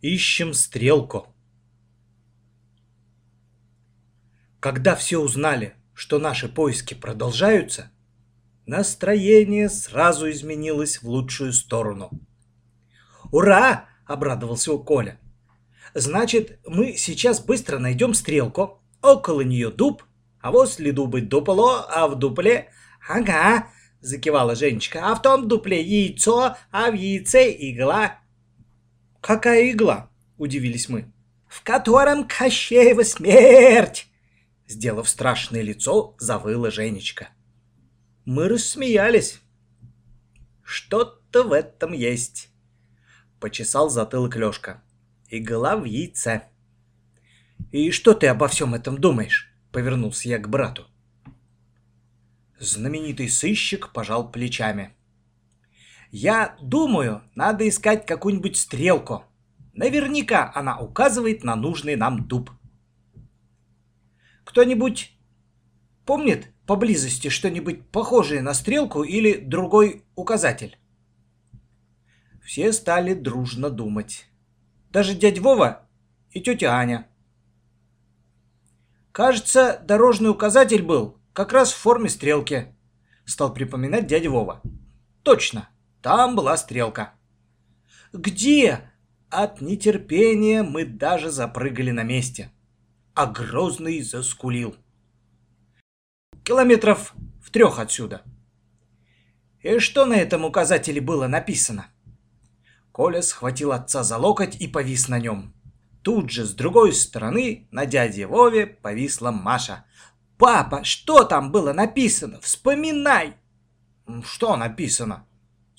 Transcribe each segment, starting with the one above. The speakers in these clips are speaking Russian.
Ищем стрелку. Когда все узнали, что наши поиски продолжаются, настроение сразу изменилось в лучшую сторону. «Ура!» — обрадовался Коля. «Значит, мы сейчас быстро найдем стрелку, около нее дуб, а возле дуба дупло, а в дупле...» «Ага!» — закивала Женечка. «А в том дупле яйцо, а в яйце игла». «Какая игла?» — удивились мы. «В котором Кощеева смерть!» Сделав страшное лицо, завыла Женечка. Мы рассмеялись. Что-то в этом есть. Почесал затылок Лёшка. Игла в яйце. «И что ты обо всем этом думаешь?» Повернулся я к брату. Знаменитый сыщик пожал плечами. «Я думаю, надо искать какую-нибудь стрелку. Наверняка она указывает на нужный нам дуб». Кто-нибудь помнит поблизости что-нибудь похожее на стрелку или другой указатель? Все стали дружно думать. Даже дядя Вова и тетя Аня. Кажется, дорожный указатель был как раз в форме стрелки, стал припоминать дядя Вова. Точно, там была стрелка. Где? От нетерпения мы даже запрыгали на месте а Грозный заскулил. Километров в трех отсюда. И что на этом указателе было написано? Коля схватил отца за локоть и повис на нем. Тут же с другой стороны на дяде Вове повисла Маша. «Папа, что там было написано? Вспоминай!» «Что написано?»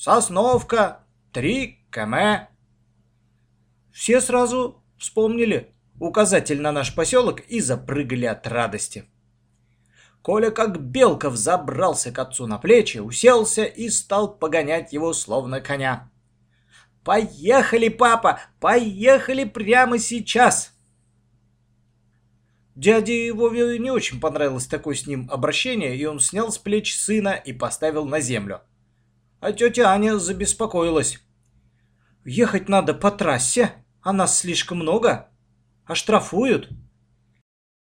«Сосновка, три км». Все сразу вспомнили указатель на наш поселок и запрыгали от радости. Коля как белка взобрался к отцу на плечи, уселся и стал погонять его словно коня. «Поехали, папа! Поехали прямо сейчас!» Дяде Вове не очень понравилось такое с ним обращение, и он снял с плеч сына и поставил на землю. А тетя Аня забеспокоилась. «Ехать надо по трассе, а нас слишком много. Оштрафуют.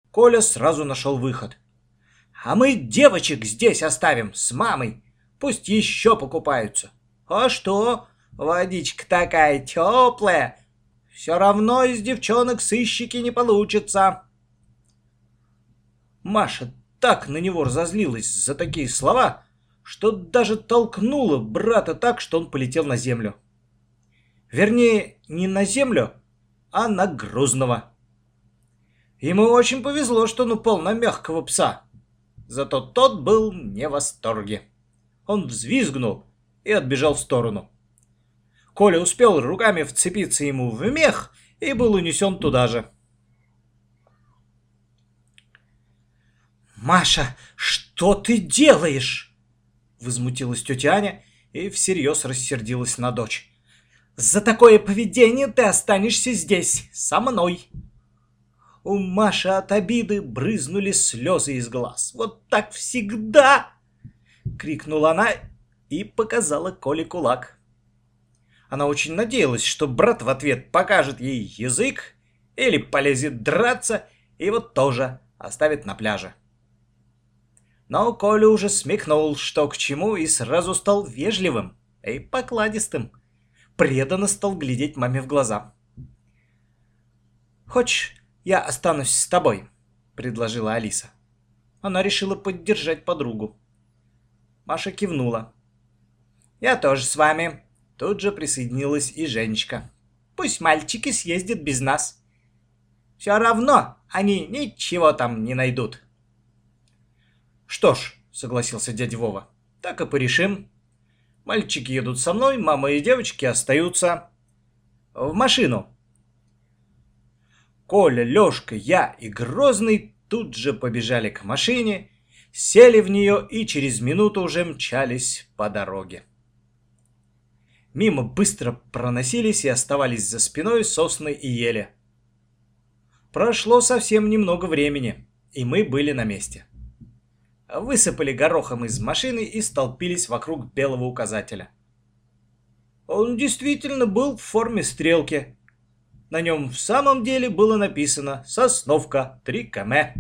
Коля сразу нашел выход. А мы девочек здесь оставим с мамой. Пусть еще покупаются. А что? Водичка такая теплая. Все равно из девчонок сыщики не получится. Маша так на него разозлилась за такие слова, что даже толкнула брата так, что он полетел на землю. Вернее, не на землю, а на Грозного. Ему очень повезло, что он упал на мягкого пса. Зато тот был не в восторге. Он взвизгнул и отбежал в сторону. Коля успел руками вцепиться ему в мех и был унесен туда же. «Маша, что ты делаешь?» Возмутилась тетя Аня и всерьез рассердилась на дочь. За такое поведение ты останешься здесь, со мной. У Маши от обиды брызнули слезы из глаз. Вот так всегда! Крикнула она и показала Коле кулак. Она очень надеялась, что брат в ответ покажет ей язык или полезет драться, и вот тоже оставит на пляже. Но Коля уже смекнул, что к чему, и сразу стал вежливым и покладистым преданно стал глядеть маме в глаза. «Хочешь, я останусь с тобой?» — предложила Алиса. Она решила поддержать подругу. Маша кивнула. «Я тоже с вами». Тут же присоединилась и Женечка. «Пусть мальчики съездят без нас. Все равно они ничего там не найдут». «Что ж», — согласился дядя Вова, — «так и порешим». Мальчики едут со мной, мама и девочки остаются в машину. Коля, Лёшка, я и Грозный тут же побежали к машине, сели в нее и через минуту уже мчались по дороге. Мимо быстро проносились и оставались за спиной сосны и ели. Прошло совсем немного времени, и мы были на месте высыпали горохом из машины и столпились вокруг белого указателя. Он действительно был в форме стрелки. На нем в самом деле было написано «Сосновка 3 км».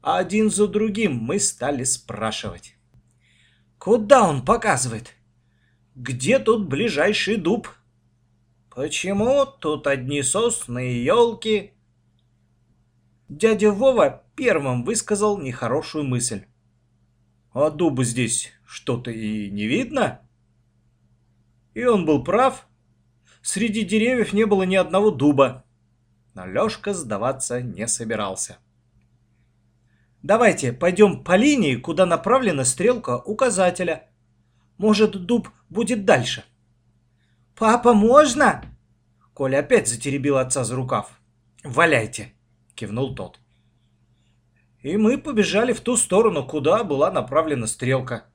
Один за другим мы стали спрашивать. Куда он показывает? Где тут ближайший дуб? Почему тут одни сосны и елки? Дядя Вова первым высказал нехорошую мысль. А дуба здесь что-то и не видно? И он был прав. Среди деревьев не было ни одного дуба. Но Лёшка сдаваться не собирался. Давайте пойдем по линии, куда направлена стрелка указателя. Может, дуб будет дальше. «Папа, можно?» Коля опять затеребил отца за рукав. «Валяйте!» — кивнул тот. И мы побежали в ту сторону, куда была направлена стрелка.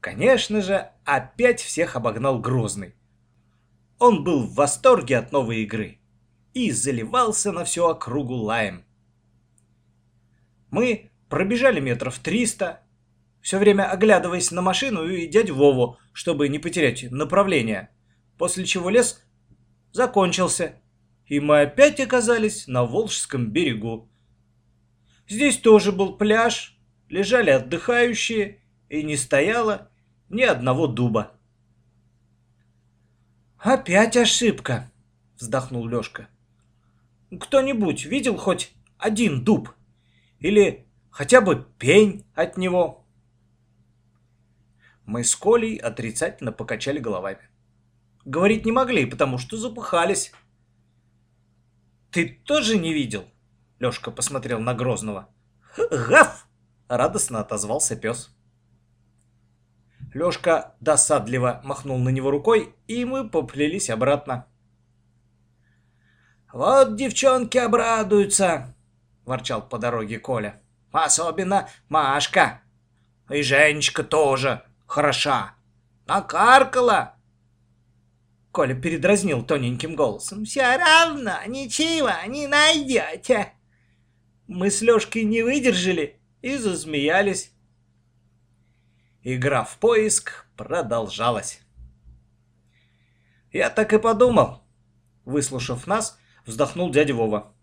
Конечно же, опять всех обогнал Грозный. Он был в восторге от новой игры и заливался на всю округу лаем. Мы пробежали метров триста, все время оглядываясь на машину и дядю Вову, чтобы не потерять направление, после чего лес закончился, и мы опять оказались на Волжском берегу. Здесь тоже был пляж, лежали отдыхающие, и не стояло ни одного дуба. «Опять ошибка!» — вздохнул Лёшка. «Кто-нибудь видел хоть один дуб?» Или хотя бы пень от него. Мы с Колей отрицательно покачали головами. Говорить не могли, потому что запыхались. «Ты тоже не видел?» Лёшка посмотрел на Грозного. «Гав!» — радостно отозвался пес. Лёшка досадливо махнул на него рукой, и мы поплелись обратно. «Вот девчонки обрадуются!» ворчал по дороге Коля. «Особенно Машка. И Женечка тоже хороша. Накаркала!» Коля передразнил тоненьким голосом. «Все равно ничего не найдете!» Мы с Лешкой не выдержали и засмеялись. Игра в поиск продолжалась. Я так и подумал. Выслушав нас, вздохнул дядя Вова.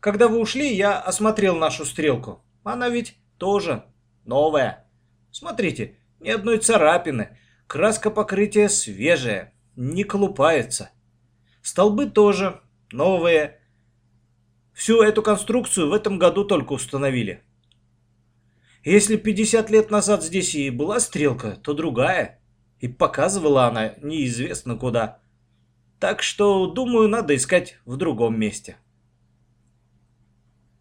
Когда вы ушли, я осмотрел нашу стрелку. Она ведь тоже новая. Смотрите, ни одной царапины. Краска покрытия свежая, не колупается. Столбы тоже новые. Всю эту конструкцию в этом году только установили. Если 50 лет назад здесь и была стрелка, то другая. И показывала она неизвестно куда. Так что, думаю, надо искать в другом месте.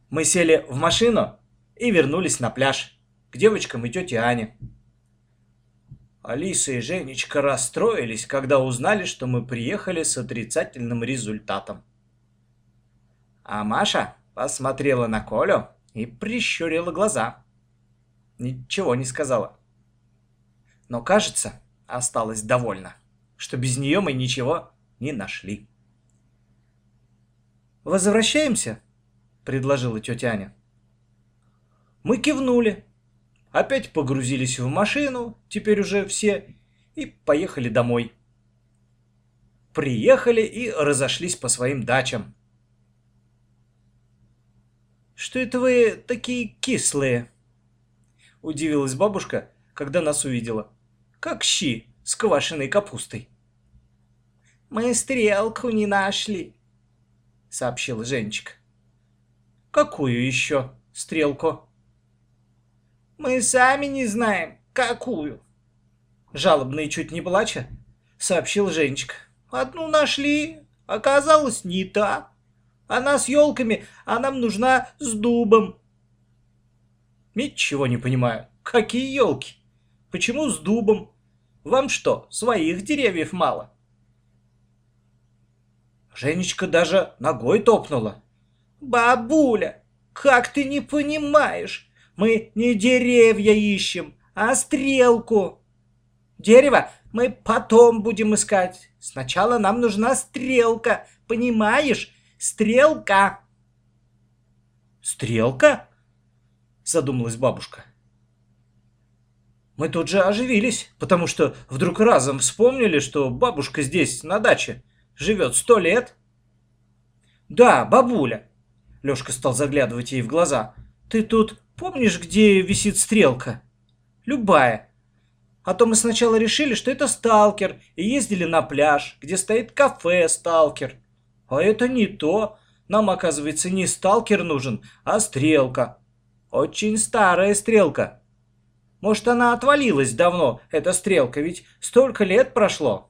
Мы сели в машину и вернулись на пляж к девочкам и тете Ане. Алиса и Женечка расстроились, когда узнали, что мы приехали с отрицательным результатом. А Маша посмотрела на Колю и прищурила глаза. Ничего не сказала. Но, кажется, осталась довольна, что без нее мы ничего не нашли. «Возвращаемся?» — предложила тетя Аня. Мы кивнули. Опять погрузились в машину, теперь уже все, и поехали домой. Приехали и разошлись по своим дачам. «Что это вы такие кислые?» Удивилась бабушка, когда нас увидела. «Как щи с квашеной капустой». «Мы стрелку не нашли», — сообщила Женечка. Какую еще стрелку? Мы сами не знаем, какую. Жалобно и чуть не плача, сообщил Женечка. Одну нашли, оказалось не та. Она с елками, а нам нужна с дубом. Ничего не понимаю. Какие елки? Почему с дубом? Вам что, своих деревьев мало? Женечка даже ногой топнула. «Бабуля, как ты не понимаешь? Мы не деревья ищем, а стрелку. Дерево мы потом будем искать. Сначала нам нужна стрелка, понимаешь? Стрелка!» «Стрелка?» — задумалась бабушка. Мы тут же оживились, потому что вдруг разом вспомнили, что бабушка здесь, на даче, живет сто лет. Да, бабуля. Лёшка стал заглядывать ей в глаза. Ты тут помнишь, где висит стрелка? Любая. А то мы сначала решили, что это сталкер, и ездили на пляж, где стоит кафе «Сталкер». А это не то. Нам, оказывается, не сталкер нужен, а стрелка. Очень старая стрелка. Может, она отвалилась давно, эта стрелка, ведь столько лет прошло.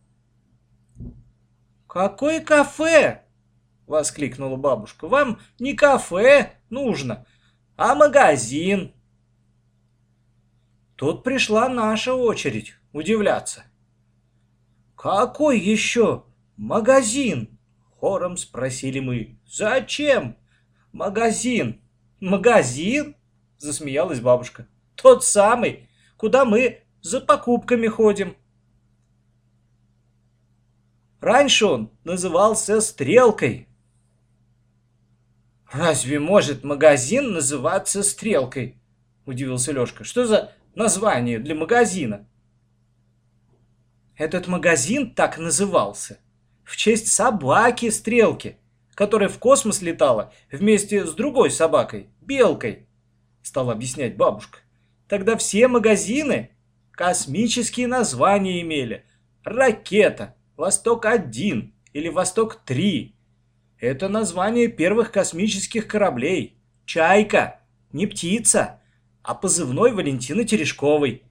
«Какое кафе?» — воскликнула бабушка. «Вам не кафе нужно, а магазин». Тут пришла наша очередь удивляться. «Какой еще магазин?» — хором спросили мы. «Зачем магазин?» «Магазин?» — засмеялась бабушка. «Тот самый, куда мы за покупками ходим». Раньше он назывался «Стрелкой». «Разве может магазин называться «Стрелкой»?» — удивился Лёшка. «Что за название для магазина. Этот магазин так назывался в честь собаки-стрелки, которая в космос летала вместе с другой собакой, белкой, стала объяснять бабушка. Тогда все магазины космические названия имели. Ракета, Восток-1 или Восток-3. Это название первых космических кораблей. Чайка, не птица, а позывной Валентины Терешковой,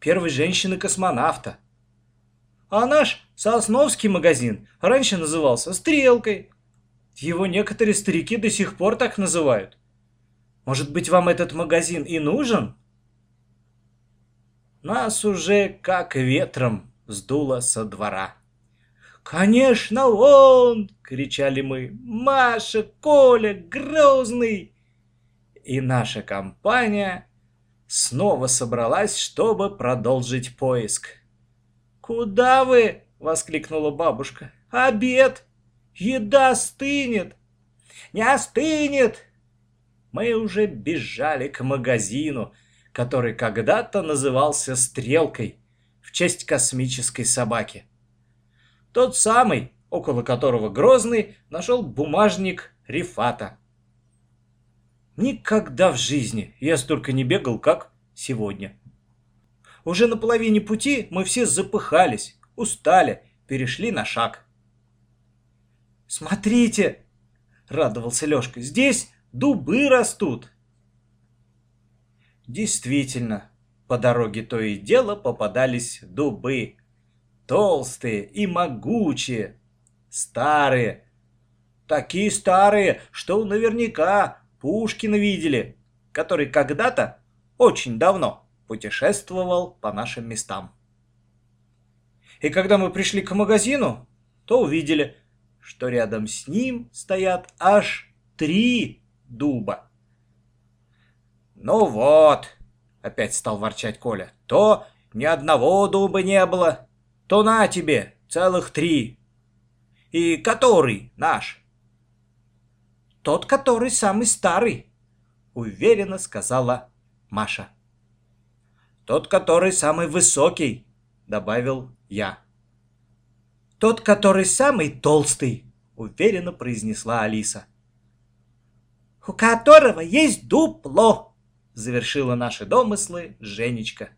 первой женщины-космонавта. А наш Сосновский магазин раньше назывался «Стрелкой». Его некоторые старики до сих пор так называют. Может быть, вам этот магазин и нужен? Нас уже как ветром сдуло со двора. «Конечно, он!» — кричали мы. «Маша, Коля, Грозный!» И наша компания снова собралась, чтобы продолжить поиск. «Куда вы?» — воскликнула бабушка. «Обед! Еда стынет!» «Не остынет!» Мы уже бежали к магазину, который когда-то назывался «Стрелкой» в честь космической собаки. Тот самый, около которого Грозный нашел бумажник Рифата. Никогда в жизни я столько не бегал, как сегодня. Уже на половине пути мы все запыхались, устали, перешли на шаг. «Смотрите!» — радовался Лёшка. «Здесь дубы растут!» Действительно, по дороге то и дело попадались дубы. Толстые и могучие, старые. Такие старые, что наверняка Пушкина видели, который когда-то, очень давно, путешествовал по нашим местам. И когда мы пришли к магазину, то увидели, что рядом с ним стоят аж три дуба. «Ну вот», — опять стал ворчать Коля, — «то ни одного дуба не было, то на тебе целых три. И который наш?» тот, который самый старый», — уверенно сказала Маша. «Тот, который самый высокий», — добавил я. «Тот, который самый толстый», — уверенно произнесла Алиса. «У которого есть дупло», — завершила наши домыслы Женечка.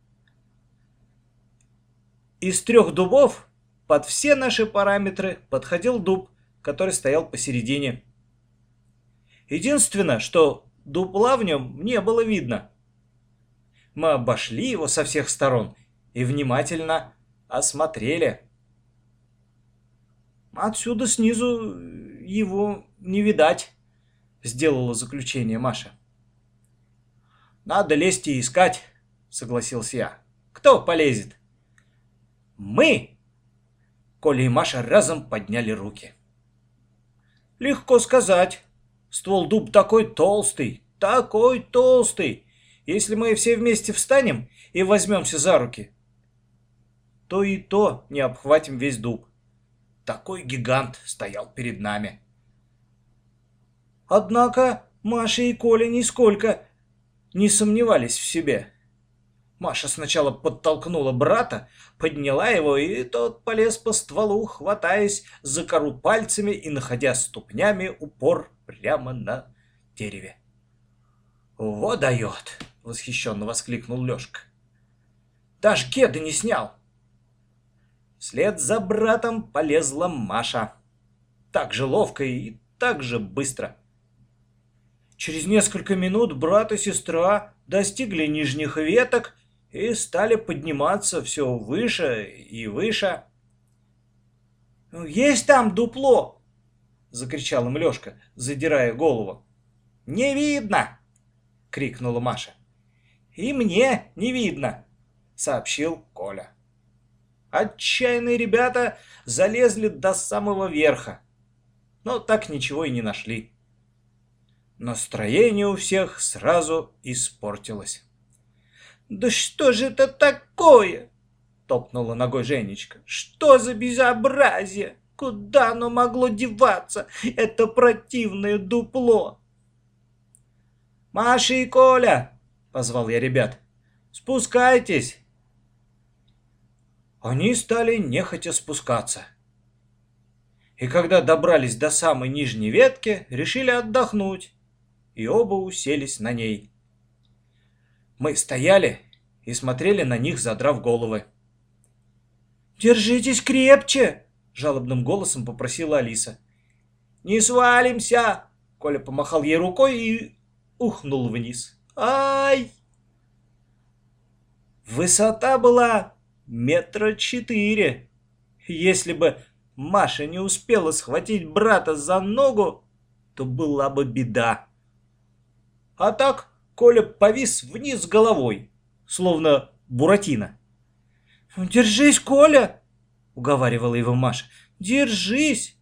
Из трех дубов под все наши параметры подходил дуб, который стоял посередине. Единственное, что дупла в нем не было видно. Мы обошли его со всех сторон и внимательно осмотрели. Отсюда снизу его не видать, сделала заключение Маша. Надо лезть и искать, согласился я. Кто полезет? Мы! Коля и Маша разом подняли руки. Легко сказать, Ствол дуб такой толстый, такой толстый. Если мы все вместе встанем и возьмемся за руки, то и то не обхватим весь дуб. Такой гигант стоял перед нами. Однако Маша и Коля нисколько не сомневались в себе. Маша сначала подтолкнула брата, подняла его, и тот полез по стволу, хватаясь за кору пальцами и находя ступнями упор прямо на дереве. «Во дает!» — восхищенно воскликнул Лешка. «Даже кеды не снял!» Вслед за братом полезла Маша. Так же ловко и так же быстро. Через несколько минут брат и сестра достигли нижних веток и стали подниматься все выше и выше. «Есть там дупло!» — закричал им Лешка, задирая голову. «Не видно!» — крикнула Маша. «И мне не видно!» — сообщил Коля. Отчаянные ребята залезли до самого верха, но так ничего и не нашли. Настроение у всех сразу испортилось. «Да что же это такое?» — топнула ногой Женечка. «Что за безобразие? Куда оно могло деваться, это противное дупло?» «Маша и Коля!» — позвал я ребят. «Спускайтесь!» Они стали нехотя спускаться. И когда добрались до самой нижней ветки, решили отдохнуть, и оба уселись на ней. Мы стояли и смотрели на них, задрав головы. «Держитесь крепче!» — жалобным голосом попросила Алиса. «Не свалимся!» — Коля помахал ей рукой и ухнул вниз. «Ай!» Высота была метра четыре. Если бы Маша не успела схватить брата за ногу, то была бы беда. А так Коля повис вниз головой, словно Буратино. «Держись, Коля!» — уговаривала его Маша. «Держись!»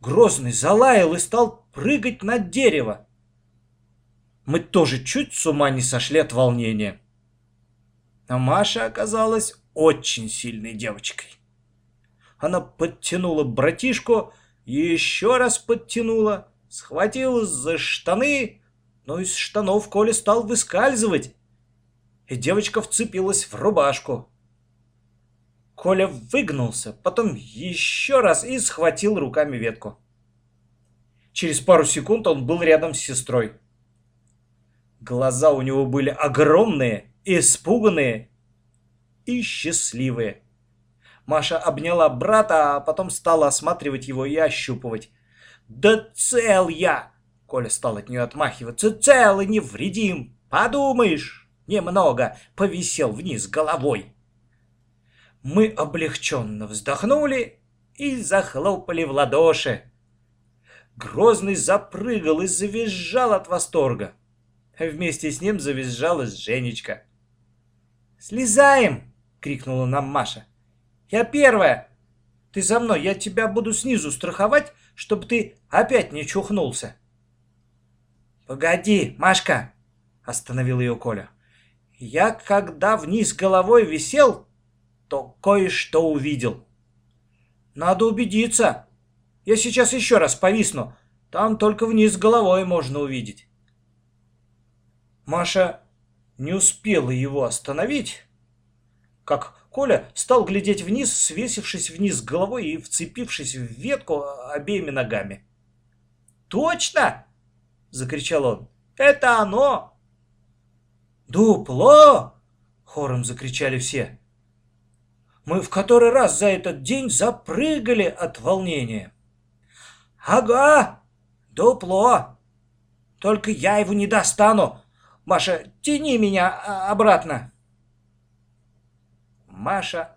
Грозный залаял и стал прыгать на дерево. Мы тоже чуть с ума не сошли от волнения. А Маша оказалась очень сильной девочкой. Она подтянула братишку, еще раз подтянула, схватилась за штаны, но из штанов Коля стал выскальзывать, и девочка вцепилась в рубашку. Коля выгнулся, потом еще раз и схватил руками ветку. Через пару секунд он был рядом с сестрой. Глаза у него были огромные, испуганные и счастливые. Маша обняла брата, а потом стала осматривать его и ощупывать. «Да цел я!» Коля стал от нее отмахиваться. «Цел и невредим! Подумаешь!» Немного повисел вниз головой. Мы облегченно вздохнули и захлопали в ладоши. Грозный запрыгал и завизжал от восторга. Вместе с ним завизжала Женечка. «Слезаем!» — крикнула нам Маша. «Я первая! Ты за мной, я тебя буду снизу страховать, чтобы ты опять не чухнулся!» «Погоди, Машка!» — остановил ее Коля. «Я, когда вниз головой висел, то кое-что увидел. Надо убедиться. Я сейчас еще раз повисну. Там только вниз головой можно увидеть». Маша не успела его остановить, как Коля стал глядеть вниз, свесившись вниз головой и вцепившись в ветку обеими ногами. «Точно!» — закричал он. «Это оно!» «Дупло!» — хором закричали все. Мы в который раз за этот день запрыгали от волнения. «Ага, дупло! Только я его не достану! Маша, тяни меня а, обратно!» Маша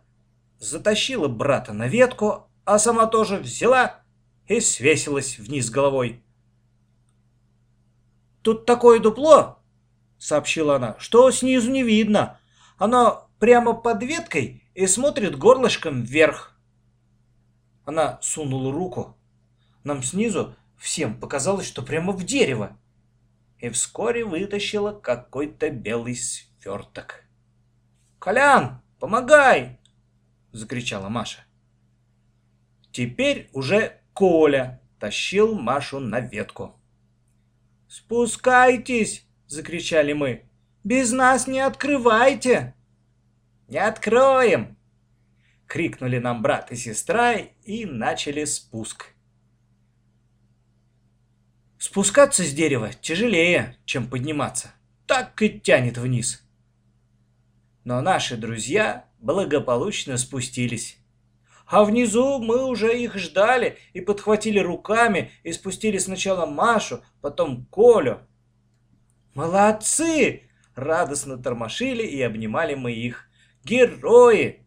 затащила брата на ветку, а сама тоже взяла и свесилась вниз головой. «Тут такое дупло», — сообщила она, — «что снизу не видно. Оно прямо под веткой и смотрит горлышком вверх». Она сунула руку. Нам снизу всем показалось, что прямо в дерево. И вскоре вытащила какой-то белый сверток. «Колян, помогай!» — закричала Маша. Теперь уже Коля тащил Машу на ветку. «Спускайтесь!» — закричали мы. Без нас не открывайте!» «Не откроем!» — крикнули нам брат и сестра и начали спуск. Спускаться с дерева тяжелее, чем подниматься. Так и тянет вниз. Но наши друзья благополучно спустились. А внизу мы уже их ждали и подхватили руками и спустили сначала Машу, потом Колю. «Молодцы!» — радостно тормошили и обнимали мы их. «Герои!»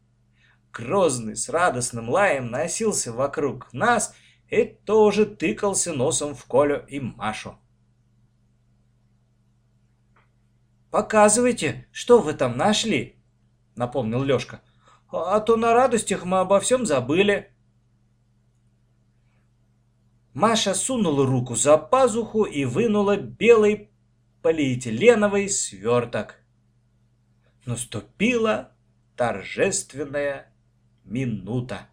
Грозный с радостным лаем носился вокруг нас и тоже тыкался носом в Колю и Машу. «Показывайте, что вы там нашли», — напомнил Лёшка. «А то на радостях мы обо всем забыли». Маша сунула руку за пазуху и вынула белый полиэтиленовый сверток. Наступила торжественная минута.